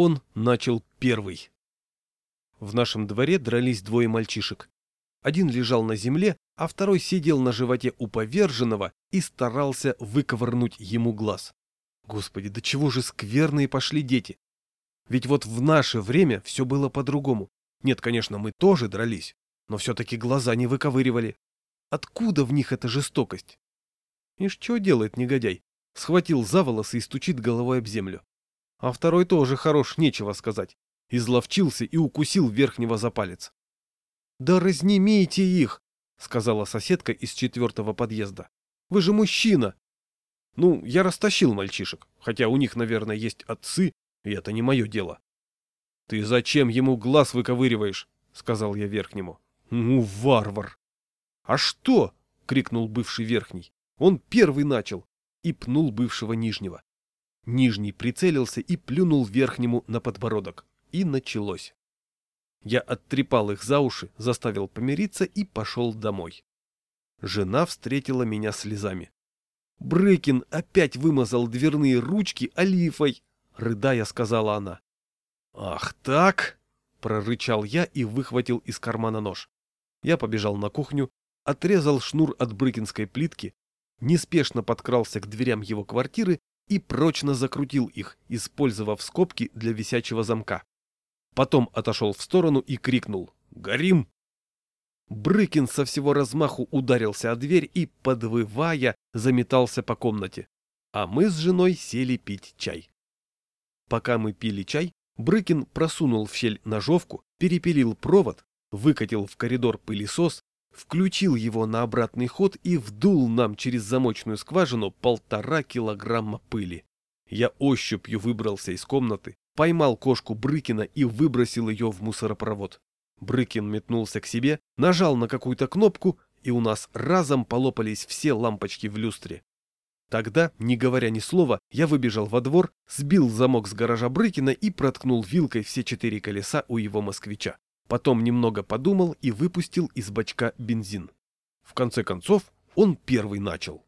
он начал первый. В нашем дворе дрались двое мальчишек. Один лежал на земле, а второй сидел на животе у поверженного и старался выковырнуть ему глаз. Господи, до чего же скверные пошли дети. Ведь вот в наше время все было по-другому. Нет, конечно, мы тоже дрались, но все-таки глаза не выковыривали. Откуда в них эта жестокость? И что делает негодяй? Схватил за волосы и стучит головой об землю. А второй тоже хорош, нечего сказать. Изловчился и укусил верхнего за палец. «Да разнимите их!» — сказала соседка из четвертого подъезда. «Вы же мужчина!» Ну, я растащил мальчишек, хотя у них, наверное, есть отцы, и это не мое дело. «Ты зачем ему глаз выковыриваешь?» — сказал я верхнему. «Ну, варвар!» «А что?» — крикнул бывший верхний. «Он первый начал!» и пнул бывшего нижнего. Нижний прицелился и плюнул верхнему на подбородок. И началось. Я оттрепал их за уши, заставил помириться и пошел домой. Жена встретила меня слезами. Брыкин опять вымазал дверные ручки олифой, рыдая сказала она. «Ах так!» — прорычал я и выхватил из кармана нож. Я побежал на кухню, отрезал шнур от брыкинской плитки, неспешно подкрался к дверям его квартиры и прочно закрутил их, использовав скобки для висячего замка. Потом отошел в сторону и крикнул «Горим!». Брыкин со всего размаху ударился о дверь и, подвывая, заметался по комнате. А мы с женой сели пить чай. Пока мы пили чай, Брыкин просунул в щель ножовку, перепилил провод, выкатил в коридор пылесос, включил его на обратный ход и вдул нам через замочную скважину полтора килограмма пыли. Я ощупью выбрался из комнаты, поймал кошку Брыкина и выбросил ее в мусоропровод. Брыкин метнулся к себе, нажал на какую-то кнопку, и у нас разом полопались все лампочки в люстре. Тогда, не говоря ни слова, я выбежал во двор, сбил замок с гаража Брыкина и проткнул вилкой все четыре колеса у его москвича. Потом немного подумал и выпустил из бачка бензин. В конце концов, он первый начал.